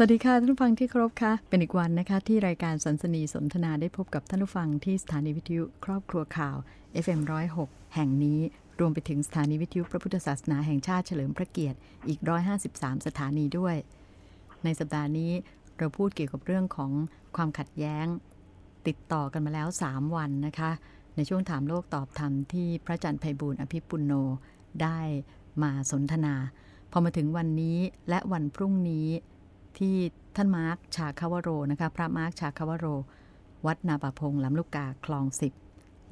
สวัสดีค่ะท่านผู้ฟังที่เคารพค่ะ เป็นอีกวันนะคะ ที่รายการสันสนีสนทนาได้พบกับท่านผู้ฟังที่สถานีวิทยุครอบครัวข่าว FM106 แห่งนี้ รวมไปถึงสถานีวิทยุพระพุทธศาสนาแห่งชาติเฉลิมพระเกียรติอีก 153 สถานีด้วย ในสัปดาห์นี้เราพูดเกี่ยวกับเรื่องของความขัดแย้ง ติดต่อกันมาแล้ว 3 วันนะคะ ในช่วงถามโลกตอบธรรมที่พระจันทร์ไพบูลอภิปุณโนได้มาสนทนา พอมาถึงวันนี้และวันพรุ่งนี้ ที่ท่านมาร์คชาคาวโรนะคะพระมาร์คชาคาวโร วัดนาปะพงลำลูกกาคลองสิบ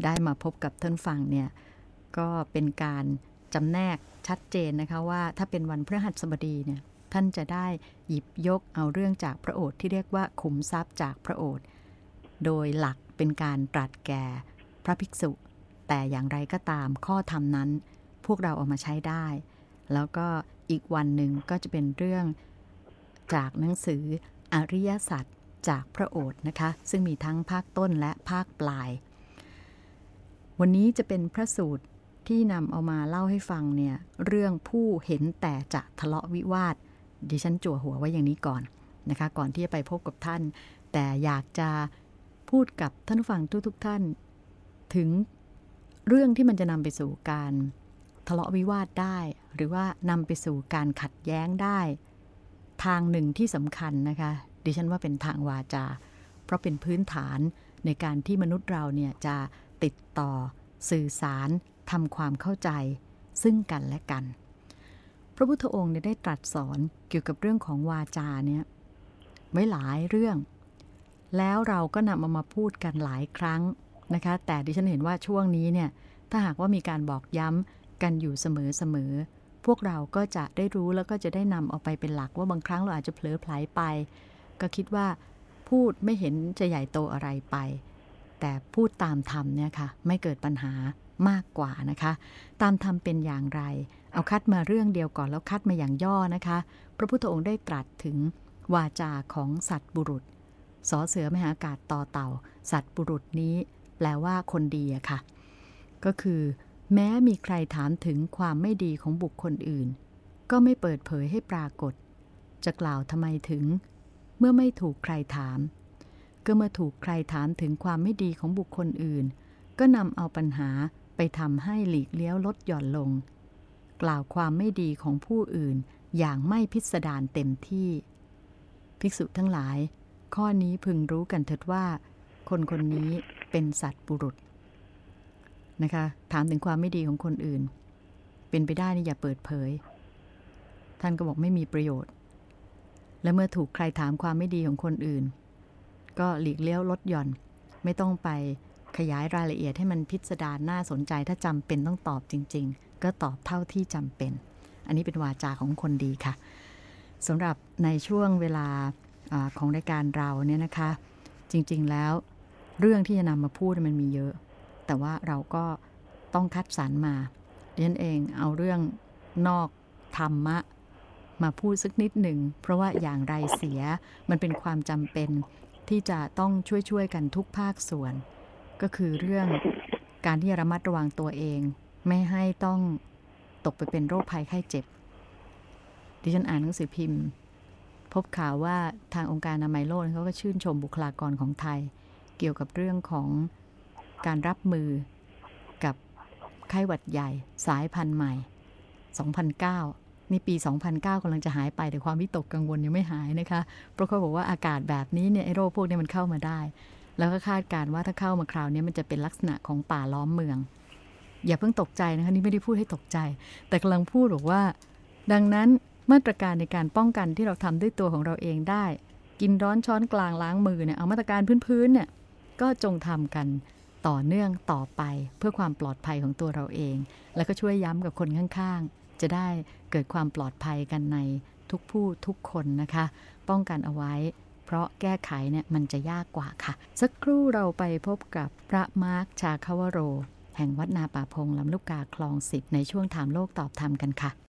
ได้มาพบกับท่านฟังเนี่ยก็เป็นการจำแนกชัดเจนนะคะว่าถ้าเป็นวันพฤหัสบดีเนี่ยท่านจะได้หยิบยกเอาเรื่องจากพระโอษฐ์ที่เรียกว่าขุมทรัพย์จากพระโอษฐ์โดยหลักเป็นการตรัสแก่พระภิกษุ แต่อย่างไรก็ตามข้อธรรมนั้น พวกเราเอามาใช้ได้ แล้วก็อีกวันหนึ่งก็จะเป็นเรื่อง จากหนังสืออริยสัจจากพระโอษฐ์นะคะ ซึ่งมีทั้งภาคต้นและภาคปลาย วันนี้จะเป็นพระสูตรที่นำเอามาเล่าให้ฟังเนี่ยเรื่องผู้เห็นแต่จะทะเลาะวิวาท ดิฉันจั่วหัวไว้อย่างนี้ก่อนนะคะ ก่อนที่จะไปพบกับท่าน แต่อยากจะพูดกับท่านผู้ฟังทุกๆทท่าน ถึงเรื่องที่มันจะนำไปสู่การทะเลาะวิวาทได้ หรือว่านำไปสู่การขัดแย้งได้ ทางหนึ่งที่สำคัญนะคะ ดิฉันว่าเป็นทางวาจา เพราะเป็นพื้นฐานในการที่มนุษย์เราเนี่ยจะติดต่อสื่อสารทำความเข้าใจ ซึ่งกันและกัน พระพุทธองค์ได้ตรัสสอนเกี่ยวกับเรื่องของวาจาเนี่ยไว้หลายเรื่อง แล้วเราก็นำมามาพูดกันหลายครั้งนะคะ แต่ดิฉันเห็นว่าช่วงนี้เนี่ยถ้าหากว่ามีการบอกย้ำกันอยู่เสมอๆ พวกเราก็จะได้รู้แล้วก็จะได้นำเอาไปเป็นหลักว่าบางครั้งเราอาจจะเผลอไผลไป ก็คิดว่าพูดไม่เห็นจะใหญ่โตอะไรไป แต่พูดตามธรรมเนี่ยค่ะไม่เกิดปัญหามากกว่านะคะ ตามธรรมเป็นอย่างไร เอาคัดมาเรื่องเดียวก่อนแล้วคัดมาอย่างย่อนะคะ พระพุทธองค์ได้ตรัสถึงวาจาของสัตบุรุษสอเสือมหากาศต่อเต่า สัตบุรุษนี้ แปลว่าคนดีอะค่ะ ก็คือ แม้มีใครถามถึงความไม่ดีของบุคคลอื่น ก็ไม่เปิดเผยให้ปรากฏ จะกล่าวทำไมถึง เมื่อไม่ถูกใครถาม ก็เมื่อถูกใครถามถึงความไม่ดีของบุคคลอื่น ก็นำเอาปัญหาไปทำให้หลีกเลี้ยวลดหย่อนลง กล่าวความไม่ดีของผู้อื่นอย่างไม่พิสดารเต็มที่ ภิกษุทั้งหลาย ข้อนี้พึงรู้กันเถิดว่า คนคนนี้เป็นสัตว์บุรุษ นะคะ ถามถึงความไม่ดีของคนอื่น เป็นไปได้นี่อย่าเปิดเผย ท่านก็บอกไม่มีประโยชน์ และเมื่อถูกใครถามความไม่ดีของคนอื่น ก็หลีกเลี้ยวลดหย่อน ไม่ต้องไปขยายรายละเอียดให้มันพิสดารน่าสนใจถ้าจำเป็นต้องตอบจริง ๆ ก็ตอบเท่าที่จำเป็น อันนี้เป็นวาจาของคนดีค่ะสำหรับในช่วงเวลาอของรายการเราเนี่ยนะคะ จริงๆแล้วเรื่องที่จะนำมาพูดมันมีเยอะ แต่ว่าเราก็ต้องคัดสรรมาเรียนเองเอาเรื่องนอกธรรมะ มาพูดสักนิดหนึ่ง เพราะว่าอย่างไรเสียมันเป็นความจำเป็นที่จะต้องช่วยๆกันทุกภาคส่วน ก็คือเรื่องการที่ระมัดระวังตัวเอง ไม่ให้ต้องตกไปเป็นโรคภัยไข้เจ็บ ดิฉันอ่านหนังสือพิมพ์ พบข่าวว่าทางองค์การอนามัยโลกเขาก็ชื่นชมบุคลากรของไทย เกี่ยวกับเรื่องของ การรับมือกับไข้หวัดใหญ่สายพันธุ์ใหม่ 2009 นี่ปี 2009กำลังจะหายไปแต่ความวิตกกังวลยังไม่หายนะคะ เพราะเขาบอกว่าอากาศแบบนี้เนี่ยไอโรคพวกนี้มันเข้ามาได้ แล้วก็คาดการว่าถ้าเข้ามาคราวนี้มันจะเป็นลักษณะของป่าล้อมเมือง อย่าเพิ่งตกใจนะคะนี่ไม่ได้พูดให้ตกใจ แต่กำลังพูดบอกว่า ดังนั้นมาตรการในการป้องกันที่เราทำด้วยตัวของเราเองได้ กินร้อนช้อนกลางล้างมือเนี่ยเอามาตรการพื้นๆเนี่ยก็จงทำกัน ต่อเนื่องต่อไปเพื่อความปลอดภัยของตัวเราเอง แล้วก็ช่วยย้ำกับคนข้างๆ จะได้เกิดความปลอดภัยกันในทุกผู้ทุกคนนะคะ ป้องกันเอาไว้ เพราะแก้ไขเนี่ยมันจะยากกว่าค่ะ สักครู่เราไปพบกับพระมาร์คชาคาวโร แห่งวัดนาป่าพงลำลูกกาคลองสิทธิ์ในช่วงถามโลกตอบธรรมกันค่ะ